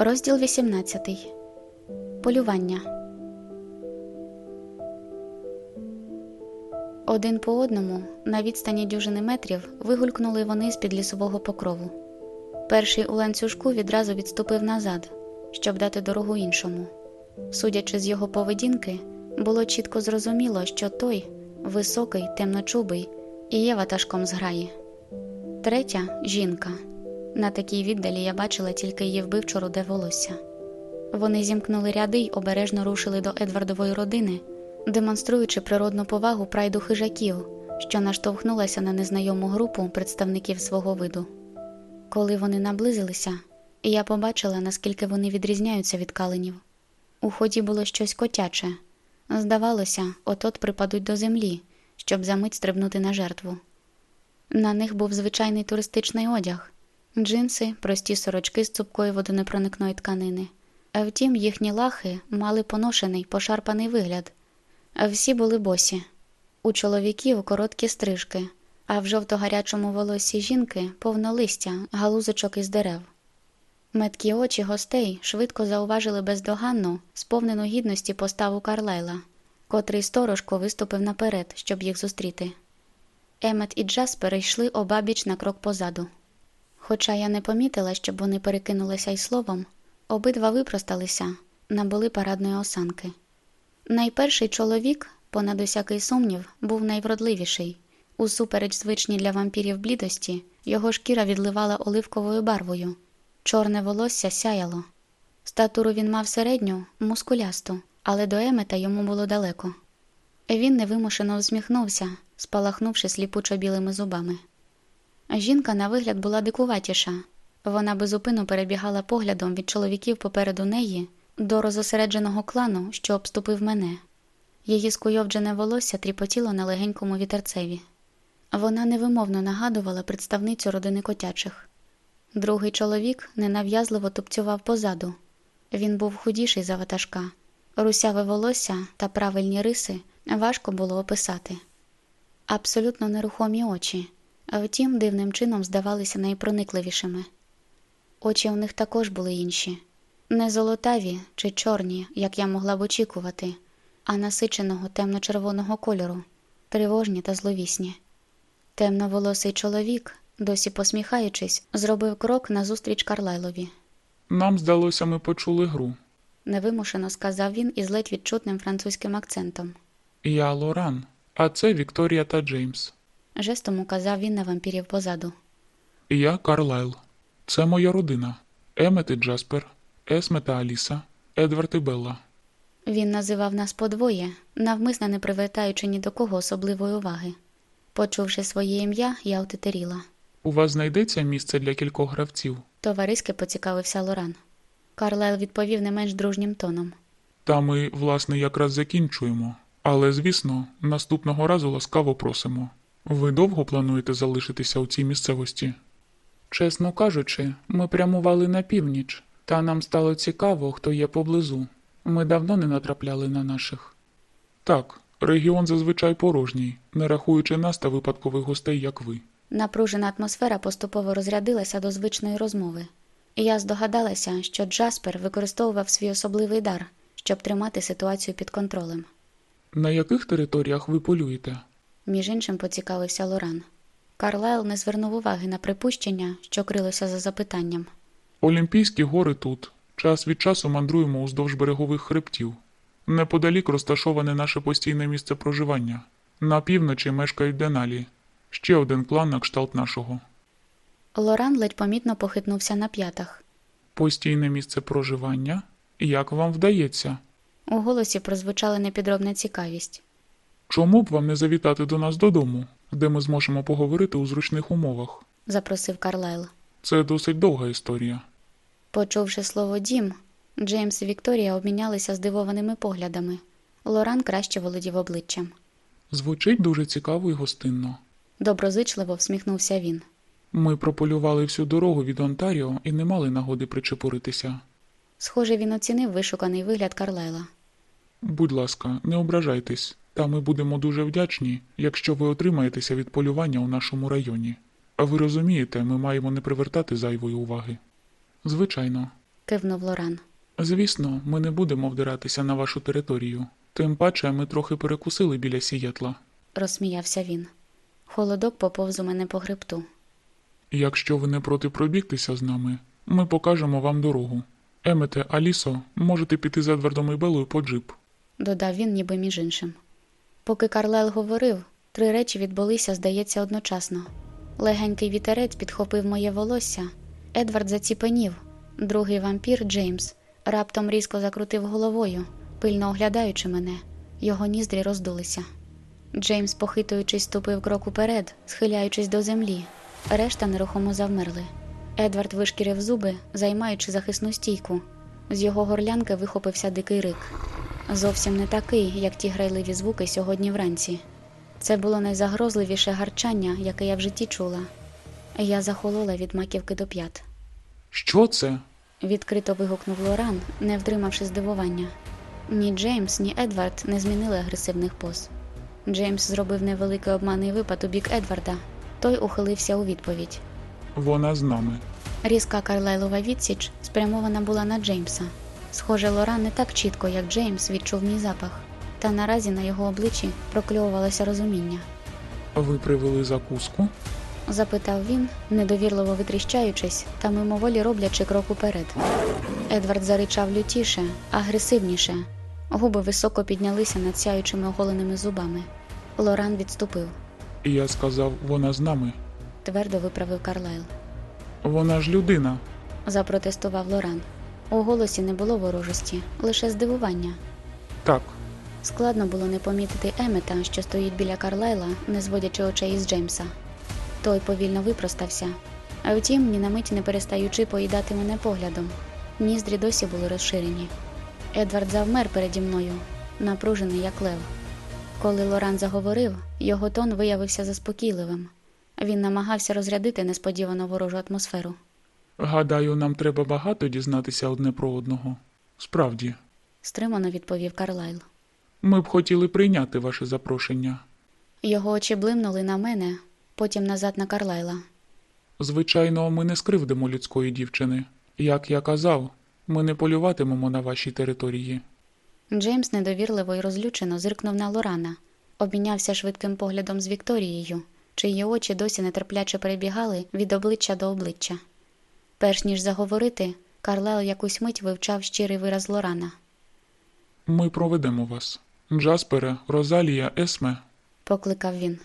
Розділ 18. Полювання. Один по одному, на відстані дюжини метрів, вигулькнули вони з під лісового покрову. Перший у ланцюжку відразу відступив назад, щоб дати дорогу іншому. Судячи з його поведінки, було чітко зрозуміло, що той високий, темночубий і є ватажком зграї. Третя жінка. На такій віддалі я бачила тільки її вбивчо руде волосся. Вони зімкнули ряди й обережно рушили до Едвардової родини, демонструючи природну повагу прайду хижаків, що наштовхнулася на незнайому групу представників свого виду. Коли вони наблизилися, я побачила, наскільки вони відрізняються від каленів. У ході було щось котяче. Здавалося, от-от припадуть до землі, щоб за мить стрибнути на жертву. На них був звичайний туристичний одяг, джинси, прості сорочки з цупкої водонепроникної тканини. А втім, їхні лахи мали поношений, пошарпаний вигляд. А Всі були босі. У чоловіків короткі стрижки, а в жовто-гарячому волосі жінки повно листя, галузочок із дерев. Меткі очі гостей швидко зауважили бездоганну, сповнену гідності поставу Карлайла, котрий сторожко виступив наперед, щоб їх зустріти. Емет і Джас перейшли обабіч на крок позаду. Хоча я не помітила, щоб вони перекинулися й словом, обидва випросталися, набули парадної осанки. Найперший чоловік, понад усякий сумнів, був найвродливіший. Усупереч звичній для вампірів блідості, його шкіра відливала оливковою барвою, чорне волосся сяяло. Статуру він мав середню, мускулясту, але до Емета йому було далеко. Він невимушено усміхнувся, спалахнувши сліпучо білими зубами. Жінка на вигляд була дикуватіша. Вона безупину перебігала поглядом від чоловіків попереду неї до розосередженого клану, що обступив мене. Її скуйовджене волосся тріпотіло на легенькому вітерцеві. Вона невимовно нагадувала представницю родини котячих. Другий чоловік ненав'язливо тупцював позаду. Він був худіший за ватажка. Русяве волосся та правильні риси важко було описати. Абсолютно нерухомі очі, втім, дивним чином здавалися найпроникливішими. Очі у них також були інші, не золотаві чи чорні, як я могла б очікувати, а насиченого темно-червоного кольору, тривожні та зловісні. Темноволосий чоловік, досі посміхаючись, зробив крок назустріч Карлайлові. Нам здалося, ми почули гру. Невимушено сказав він із ледь відчутним французьким акцентом. Я Лоран, а це Вікторія та Джеймс. Жестом указав він на вампірів позаду. Я Карлайл. Це моя родина. Емет і Джаспер, Есме та Аліса, Едвард і Белла. Він називав нас подвоє, навмисно не привертаючи ні до кого особливої уваги. Почувши своє ім'я, я отетеріла. У вас знайдеться місце для кількох гравців. Товариськи поцікавився Лоран. Карлайл відповів не менш дружнім тоном. Та ми, власне, якраз закінчуємо. Але, звісно, наступного разу ласкаво просимо. Ви довго плануєте залишитися у цій місцевості? Чесно кажучи, ми прямували на північ, та нам стало цікаво, хто є поблизу. Ми давно не натрапляли на наших. Так, регіон зазвичай порожній, не рахуючи нас та випадкових гостей, як ви. Напружена атмосфера поступово розрядилася до звичної розмови. І я здогадалася, що Джаспер використовував свій особливий дар, щоб тримати ситуацію під контролем. На яких територіях ви полюєте? Між іншим поцікавився Лоран. Карлайл не звернув уваги на припущення, що крилося за запитанням. Олімпійські гори тут. Час від часу мандруємо уздовж берегових хребтів. Неподалік розташоване наше постійне місце проживання. На півночі мешкають Деналі. Ще один клан на кшталт нашого. Лоран ледь помітно похитнувся на п'ятах. Постійне місце проживання? Як вам вдається? У голосі прозвучала непідробна цікавість. Чому б вам не завітати до нас додому, де ми зможемо поговорити у зручних умовах? запросив Карлайл. Це досить довга історія. Почувши слово дім, Джеймс і Вікторія обмінялися здивованими поглядами. Лоран краще володів обличчям. Звучить дуже цікаво і гостинно. Доброзичливо всміхнувся він. Ми прополювали всю дорогу від Онтаріо і не мали нагоди причепуритися. Схоже, він оцінив вишуканий вигляд Карлайла. Будь ласка, не ображайтесь, та ми будемо дуже вдячні, якщо ви отримаєтеся від полювання у нашому районі. А ви розумієте, ми маємо не привертати зайвої уваги. Звичайно, кивнув Лоран. Звісно, ми не будемо вдиратися на вашу територію. Тим паче ми трохи перекусили біля Сієтла. розсміявся він. Холодок поповз у мене по хребту. Якщо ви не проти пробігтися з нами, ми покажемо вам дорогу. Емете, Алісо, можете піти за Едвардом і Белою по джип. додав він, ніби між іншим. Поки Карлайл говорив, три речі відбулися, здається, одночасно. Легенький вітерець підхопив моє волосся. Едвард заціпенів. Другий вампір, Джеймс, раптом різко закрутив головою, пильно оглядаючи мене. Його ніздрі роздулися. Джеймс, похитуючись, ступив крок уперед, схиляючись до землі. Решта нерухомо завмерли. Едвард вишкірив зуби, займаючи захисну стійку. З його горлянки вихопився дикий рик. Зовсім не такий, як ті грайливі звуки сьогодні вранці. Це було найзагрозливіше гарчання, яке я в житті чула. Я захолола від маківки до п'ят. Що це? Відкрито вигукнув Лоран, не втримавши здивування. Ні Джеймс, ні Едвард не змінили агресивних поз. Джеймс зробив невеликий обманний випад у бік Едварда. Той ухилився у відповідь. Вона з нами. Різка Карлайлова відсіч спрямована була на Джеймса. Схоже, Лоран не так чітко, як Джеймс, відчув мій запах, та наразі на його обличчі прокльовувалося розуміння. Ви привели закуску? Запитав він, недовірливо витріщаючись та мимоволі роблячи крок уперед. Едвард заричав лютіше, агресивніше. Губи високо піднялися над сяючими оголеними зубами. Лоран відступив, Я сказав, вона з нами. твердо виправив Карлайл. Вона ж людина. Запротестував Лоран. У голосі не було ворожості, лише здивування. Так, Складно було не помітити Емета, що стоїть біля Карлайла, не зводячи очей із Джеймса. Той повільно випростався, а втім, ні на мить не перестаючи поїдати мене поглядом. Ніздрі досі були розширені. Едвард завмер переді мною, напружений, як лев. Коли Лоран заговорив, його тон виявився заспокійливим. Він намагався розрядити несподівано ворожу атмосферу. Гадаю, нам треба багато дізнатися одне про одного. Справді, Стримано відповів Карлайл. ми б хотіли прийняти ваше запрошення. Його очі блимнули на мене, потім назад на Карлайла. Звичайно, ми не скривдимо людської дівчини. Як я казав, ми не полюватимемо на вашій території. Джеймс недовірливо і розлючено зиркнув на Лорана, обмінявся швидким поглядом з Вікторією, чиї очі досі нетерпляче перебігали від обличчя до обличчя. Перш ніж заговорити, Карлайл якусь мить вивчав щирий вираз Лорана. Ми проведемо вас. Джаспере, Розалія, Есме. Покликав він.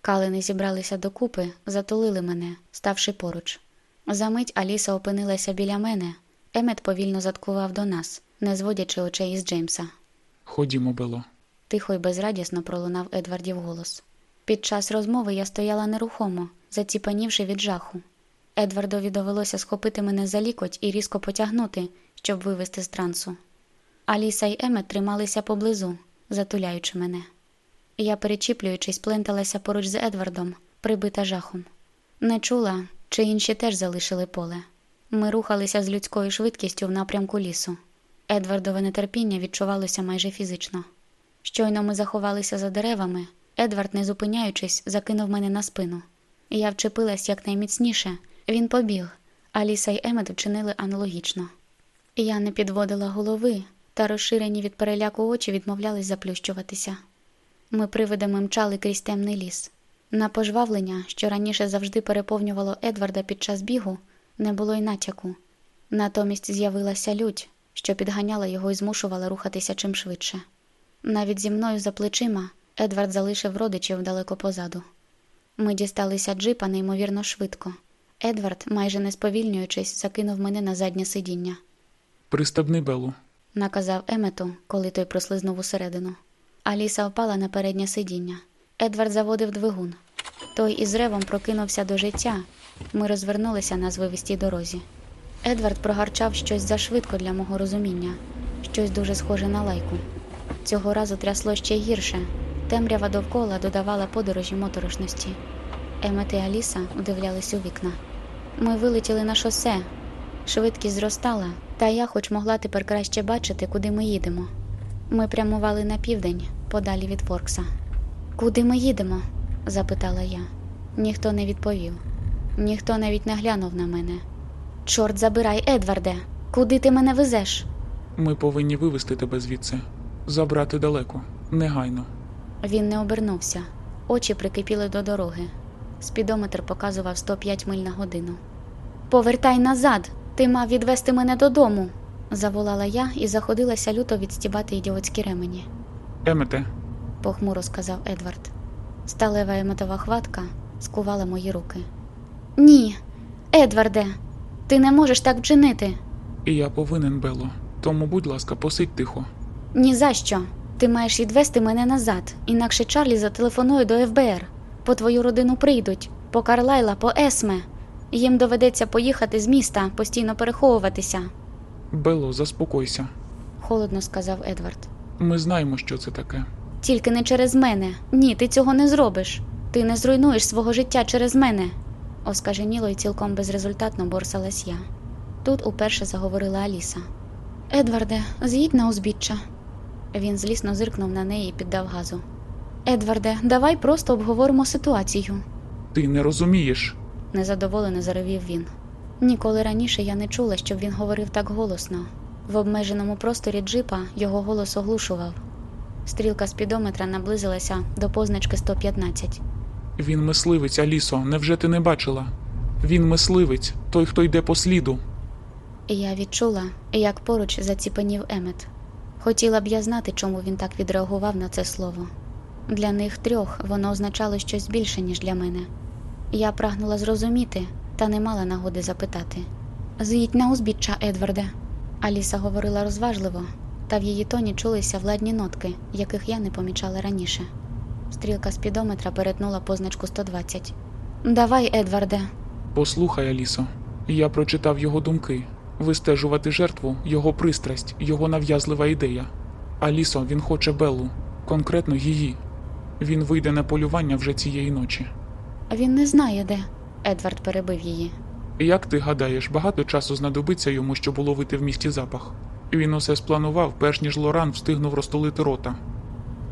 Калини зібралися докупи, затулили мене, ставши поруч. Замить Аліса опинилася біля мене. Емет повільно заткував до нас, не зводячи очей із Джеймса. Ходімо, Бело. Тихо й безрадісно пролунав Едвардів голос. Під час розмови я стояла нерухомо, заціпанівши від жаху. Едвардові довелося схопити мене за лікоть і різко потягнути, щоб вивести з трансу. Аліса й Емет трималися поблизу, затуляючи мене. Я, перечіплюючись, пленталася поруч з Едвардом, прибита жахом. Не чула, чи інші теж залишили поле. Ми рухалися з людською швидкістю в напрямку лісу. Едвардове нетерпіння відчувалося майже фізично. Щойно ми заховалися за деревами, Едвард, не зупиняючись, закинув мене на спину. Я вчепилась якнайміцніше, він побіг, Аліса й Емет вчинили аналогічно. Я не підводила голови, та розширені від переляку очі відмовлялись заплющуватися. Ми привидами мчали крізь темний ліс. На пожвавлення, що раніше завжди переповнювало Едварда під час бігу, не було й натяку. Натомість з'явилася лють, що підганяла його і змушувала рухатися чим швидше. Навіть зі мною за плечима Едвард залишив родичів далеко позаду. Ми дісталися джипа неймовірно швидко. Едвард, майже не сповільнюючись, закинув мене на заднє сидіння. Пристебни Белу. Наказав Емету, коли той прослизнув усередину. Аліса впала на переднє сидіння. Едвард заводив двигун. Той із ревом прокинувся до життя. Ми розвернулися на звивистій дорозі. Едвард прогарчав щось зашвидко для мого розуміння, щось дуже схоже на лайку. Цього разу трясло ще гірше. Темрява довкола додавала подорожі моторошності. Емет і Аліса вдивлялись у вікна. Ми вилетіли на шосе. Швидкість зростала, та я хоч могла тепер краще бачити, куди ми їдемо. Ми прямували на південь, подалі від Форкса. Куди ми їдемо? запитала я. Ніхто не відповів. Ніхто навіть не глянув на мене. Чорт забирай, Едварде. Куди ти мене везеш? Ми повинні вивезти тебе звідси, забрати далеко, негайно. Він не обернувся. Очі прикипіли до дороги. Спідометр показував 105 миль на годину. Повертай назад! Ти мав відвести мене додому. заволала я і заходилася люто відстібати ідіотські ремені. Емете, похмуро сказав Едвард. Сталева еметова хватка скувала мої руки. Ні, Едварде, ти не можеш так вчинити. і я повинен, Бело. Тому, будь ласка, посидь тихо. Ні за що. Ти маєш відвести мене назад, інакше Чарлі зателефонує до ФБР. По твою родину прийдуть, по Карлайла, по Есме. Їм доведеться поїхати з міста, постійно переховуватися, Бело, заспокойся. холодно сказав Едвард. Ми знаємо, що це таке. Тільки не через мене. Ні, ти цього не зробиш. Ти не зруйнуєш свого життя через мене. Оскаженіло і цілком безрезультатно борсалась я. Тут уперше заговорила Аліса. Едварде, з'їдь на узбіччя. Він злісно зиркнув на неї і піддав газу. Едварде, давай просто обговоримо ситуацію, Ти не розумієш. незадоволено заревів він. Ніколи раніше я не чула, щоб він говорив так голосно. В обмеженому просторі джипа його голос оглушував. Стрілка спідометра наблизилася до позначки 115. Він мисливець, Алісо, невже ти не бачила? Він мисливець, той, хто йде по сліду. Я відчула, як поруч заціпенів Емет. Хотіла б я знати, чому він так відреагував на це слово. Для них трьох воно означало щось більше, ніж для мене. Я прагнула зрозуміти, та не мала нагоди запитати. З'їдь на узбіччя, Едварде. Аліса говорила розважливо, та в її тоні чулися владні нотки, яких я не помічала раніше. Стрілка спідометра перетнула позначку 120. Давай, Едварде, Послухай, Алісо, я прочитав його думки. Вистежувати жертву його пристрасть, його нав'язлива ідея. Алісо, він хоче Беллу, конкретно її. Він вийде на полювання вже цієї ночі. він не знає де. Едвард перебив її. Як ти гадаєш, багато часу знадобиться йому, щоб уловити в місті запах? Він усе спланував, перш ніж Лоран встигнув розтулити рота.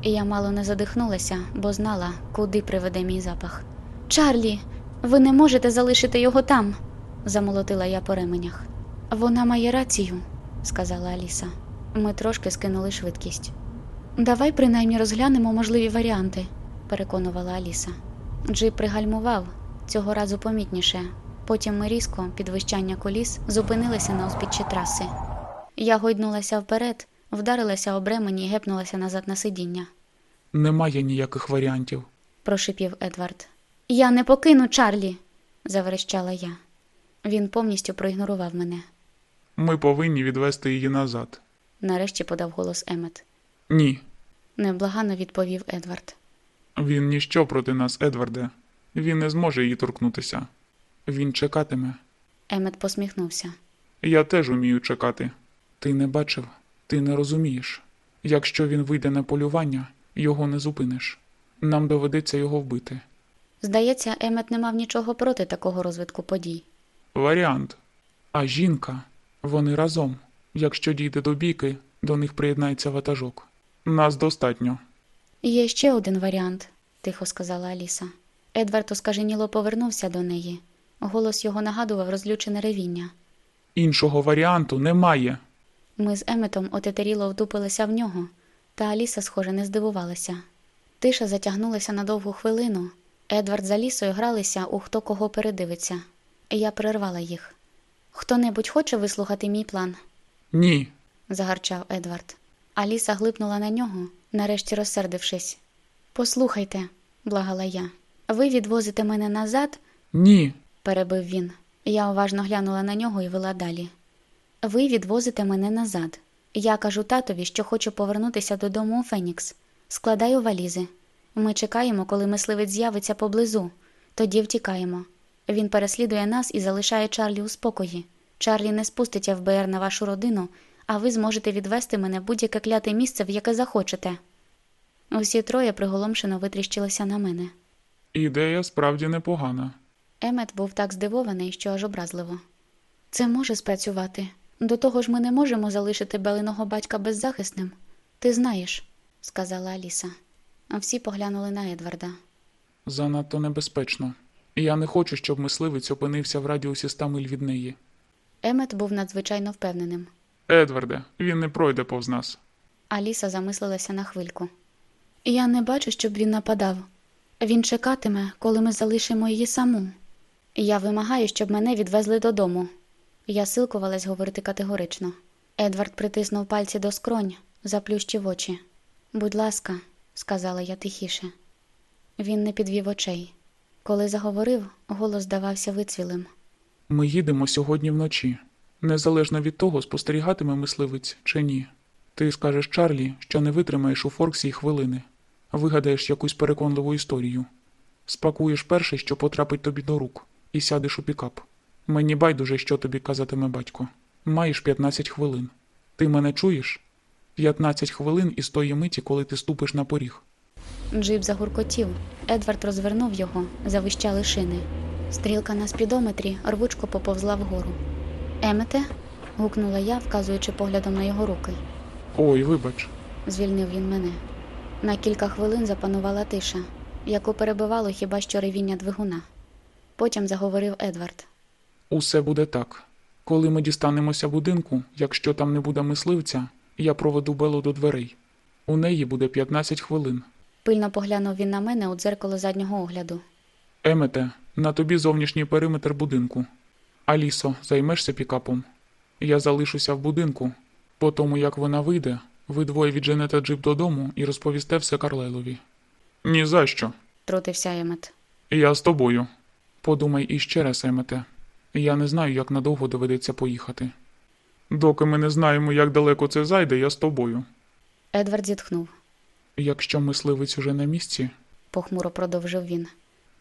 Я мало не задихнулася, бо знала, куди приведе мій запах. Чарлі, ви не можете залишити його там, замолотила я по ременях. Вона має рацію, сказала Аліса. Ми трошки скинули швидкість. Давай принаймні розглянемо можливі варіанти, переконувала Аліса. Джип пригальмував, цього разу помітніше. Потім ми різко, під вищання коліс, зупинилися на узбіччі траси. Я гойднулася вперед, вдарилася об ремені і гепнулася назад на сидіння. Немає ніяких варіантів. прошипів Едвард. Я не покину Чарлі, заверещала я. Він повністю проігнорував мене. Ми повинні відвести її назад. Нарешті подав голос Емет. Ні, Невблагано відповів Едвард. він ніщо проти нас, Едварде. Він не зможе її торкнутися. Він чекатиме. Емет посміхнувся. Я теж умію чекати. Ти не бачив, ти не розумієш. Якщо він вийде на полювання, його не зупиниш. Нам доведеться його вбити. Здається, Емет не мав нічого проти такого розвитку подій. Варіант. А жінка, вони разом. Якщо дійде до бійки, до них приєднається ватажок. Нас достатньо. Є ще один варіант, тихо сказала Аліса. Едвард оскаженіло повернувся до неї. Голос його нагадував розлючене ревіння. Іншого варіанту немає. Ми з Еметом отетеріло втупилися в нього, та Аліса, схоже, не здивувалася. Тиша затягнулася на довгу хвилину. Едвард з Алісою гралися у хто кого передивиться. Я перервала їх. Хто-небудь хоче вислухати мій план? Ні. загарчав Едвард. Аліса глипнула на нього, нарешті розсердившись. Послухайте, благала я. Ви відвозите мене назад, Ні. перебив він. Я уважно глянула на нього і вела далі. Ви відвозите мене назад. Я кажу татові, що хочу повернутися додому у Фенікс. Складаю валізи. Ми чекаємо, коли мисливець з'явиться поблизу. Тоді втікаємо. Він переслідує нас і залишає Чарлі у спокої. Чарлі не спустить ФБР на вашу родину, а ви зможете відвести мене в будь-яке кляте місце, в яке захочете. Усі троє приголомшено витріщилися на мене. Ідея справді непогана. Емет був так здивований, що аж образливо. Це може спрацювати. До того ж, ми не можемо залишити Белиного батька беззахисним. Ти знаєш, сказала Аліса. А всі поглянули на Едварда. Занадто небезпечно. Я не хочу, щоб мисливець опинився в радіусі ста миль від неї. Емет був надзвичайно впевненим. Едварде, він не пройде повз нас. Аліса замислилася на хвильку. Я не бачу, щоб він нападав. Він чекатиме, коли ми залишимо її саму. Я вимагаю, щоб мене відвезли додому. Я силкувалась говорити категорично. Едвард притиснув пальці до скронь, заплющив очі. Будь ласка, сказала я тихіше. Він не підвів очей. Коли заговорив, голос здавався вицвілим. Ми їдемо сьогодні вночі. Незалежно від того, спостерігатиме мисливець чи ні. Ти скажеш Чарлі, що не витримаєш у Форксі хвилини, вигадаєш якусь переконливу історію. Спакуєш перше, що потрапить тобі до рук, і сядеш у пікап. Мені байдуже, що тобі казатиме батько. Маєш 15 хвилин. Ти мене чуєш? 15 хвилин із тої миті, коли ти ступиш на поріг. Джип загуркотів. Едвард розвернув його, завищали шини. Стрілка на спідометрі рвучко поповзла вгору. Емете? гукнула я, вказуючи поглядом на його руки. Ой, вибач. Звільнив він мене. На кілька хвилин запанувала тиша, яку перебивало хіба що ревіння двигуна. Потім заговорив Едвард. Усе буде так. Коли ми дістанемося будинку, якщо там не буде мисливця, я проведу Белу до дверей. У неї буде 15 хвилин. Пильно поглянув він на мене у дзеркало заднього огляду. Емете, на тобі зовнішній периметр будинку. Алісо, займешся пікапом. Я залишуся в будинку. По тому, як вона вийде, ви двоє відженете джип додому і розповісте все Карлайлові. Ні за що. Трутився Емет. Я з тобою. Подумай іще раз, Емете. Я не знаю, як надовго доведеться поїхати. Доки ми не знаємо, як далеко це зайде, я з тобою. Едвард зітхнув. Якщо мисливець уже на місці, Похмуро продовжив він.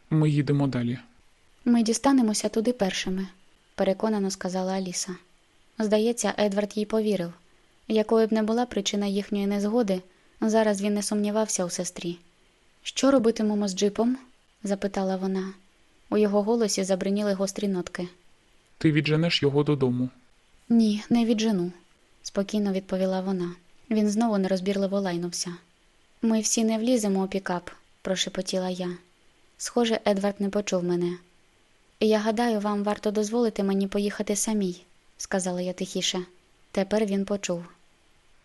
ми їдемо далі. Ми дістанемося туди першими, переконано сказала Аліса. Здається, Едвард їй повірив. Якою б не була причина їхньої незгоди, зараз він не сумнівався у сестрі. Що робитимемо з джипом? запитала вона. У його голосі забриніли гострі нотки. Ти відженеш його додому. Ні, не віджену, спокійно відповіла вона. Він знову нерозбірливо лайнувся. Ми всі не вліземо у пікап, прошепотіла я. Схоже, Едвард не почув мене. Я гадаю, вам варто дозволити мені поїхати самій, сказала я тихіше. Тепер він почув.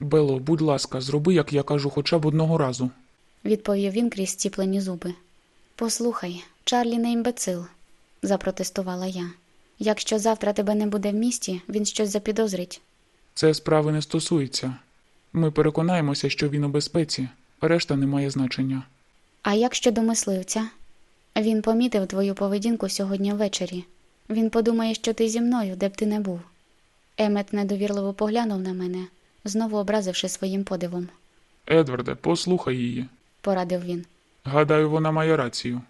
Бело, будь ласка, зроби, як я кажу, хоча б одного разу. відповів він крізь стіплені зуби. Послухай, Чарлі не імбецил, запротестувала я. Якщо завтра тебе не буде в місті, він щось запідозрить. Це справи не стосується. Ми переконаємося, що він у безпеці, решта не має значення. А як щодо мисливця? Він помітив твою поведінку сьогодні ввечері. Він подумає, що ти зі мною, де б ти не був. Емет недовірливо поглянув на мене, знову образивши своїм подивом. Едварде, послухай її. Порадив він. Гадаю, вона має рацію.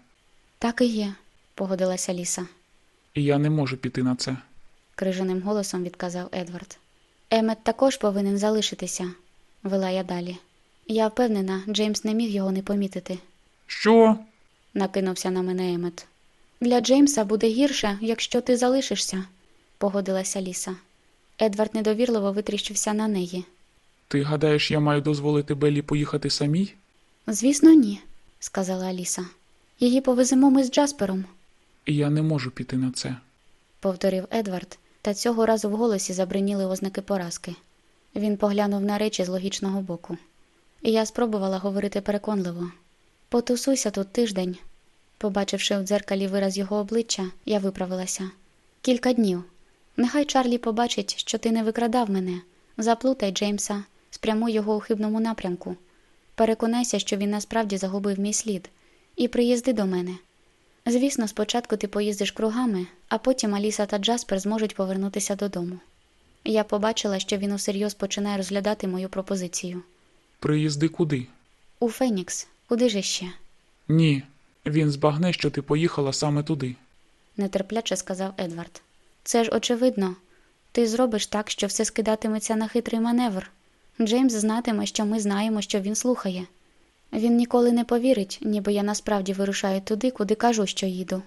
Так і є, погодилася Ліса. І я не можу піти на це. крижаним голосом відказав Едвард. Емет також повинен залишитися, вела я далі. Я впевнена, Джеймс не міг його не помітити, Що? Накинувся на мене Емет. Для Джеймса буде гірше, якщо ти залишишся, погодилася Ліса. Едвард недовірливо витріщився на неї. Ти гадаєш, я маю дозволити Беллі поїхати самій? Звісно, ні, сказала Аліса. Її повеземо ми з Джаспером, я не можу піти на це. повторив Едвард, та цього разу в голосі забриніли ознаки поразки. Він поглянув на речі з логічного боку. Я спробувала говорити переконливо. Потусуйся тут тиждень. Побачивши в дзеркалі вираз його обличчя, я виправилася. Кілька днів. Нехай Чарлі побачить, що ти не викрадав мене. Заплутай Джеймса, спрямуй його у хибному напрямку. Переконайся, що він насправді загубив мій слід, і приїзди до мене. Звісно, спочатку ти поїздиш кругами, а потім Аліса та Джаспер зможуть повернутися додому. Я побачила, що він усерйоз починає розглядати мою пропозицію. Приїзди куди? У Фенікс, куди же ще? Ні. Він збагне, що ти поїхала саме туди. нетерпляче сказав Едвард. Це ж очевидно. Ти зробиш так, що все скидатиметься на хитрий маневр. Джеймс знатиме, що ми знаємо, що він слухає. Він ніколи не повірить, ніби я насправді вирушаю туди, куди кажу, що їду,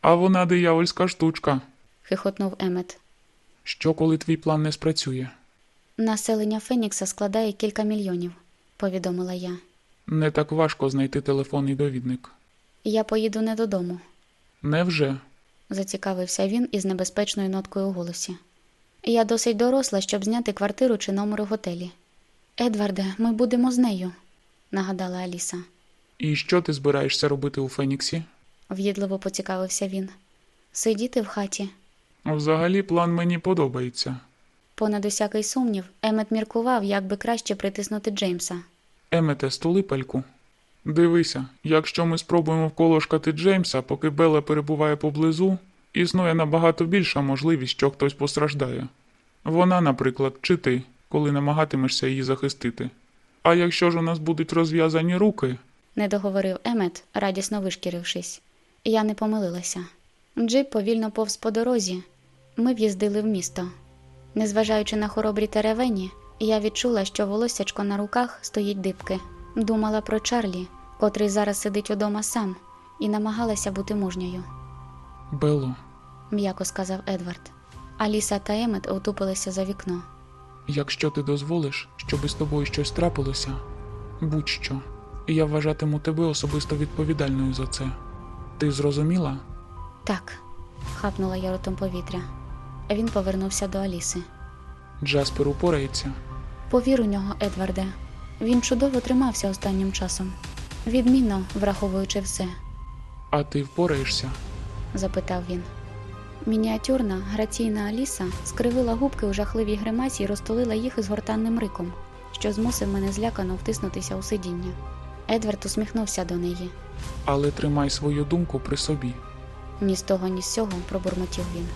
А вона диявольська штучка. хихотнув Емет. Що, коли твій план не спрацює? Населення Фенікса складає кілька мільйонів, повідомила я. Не так важко знайти телефонний довідник. Я поїду не додому, Невже? зацікавився він із небезпечною ноткою у голосі. Я досить доросла, щоб зняти квартиру чи номер у готелі. Едварде, ми будемо з нею, нагадала Аліса. І що ти збираєшся робити у Феніксі? В'їдливо поцікавився він. Сидіти в хаті. Взагалі, план мені подобається. Понад усякий сумнів, Емет міркував, як би краще притиснути Джеймса. Емете, стули пельку. Дивися, якщо ми спробуємо вколошкати Джеймса, поки Бела перебуває поблизу, існує набагато більша можливість, що хтось постраждає. Вона, наприклад, чи ти, коли намагатимешся її захистити. А якщо ж у нас будуть розв'язані руки, Не договорив Емет, радісно вишкірившись. Я не помилилася. Джип повільно повз по дорозі. Ми в'їздили в місто. Незважаючи на хоробрі теревені, я відчула, що волоссячко на руках стоїть дибки. Думала про Чарлі, котрий зараз сидить удома сам, і намагалася бути мужньою, Бело, м'яко сказав Едвард. Аліса та Емет отупилися за вікно. якщо ти дозволиш, щоби з тобою щось трапилося, будь-що, я вважатиму тебе особисто відповідальною за це. Ти зрозуміла? Так, хапнула я ротом повітря. Він повернувся до Аліси. Джаспер упорається. Повір у нього, Едварде. Він чудово тримався останнім часом. Відмінно, враховуючи все, А ти впораєшся? запитав він. Мініатюрна, граційна Аліса скривила губки у жахливій гримасі і розтулила їх із гортанним риком, що змусив мене злякано втиснутися у сидіння. Едвард усміхнувся до неї. Але тримай свою думку при собі. Ні з того, ні з сього пробурмотів він.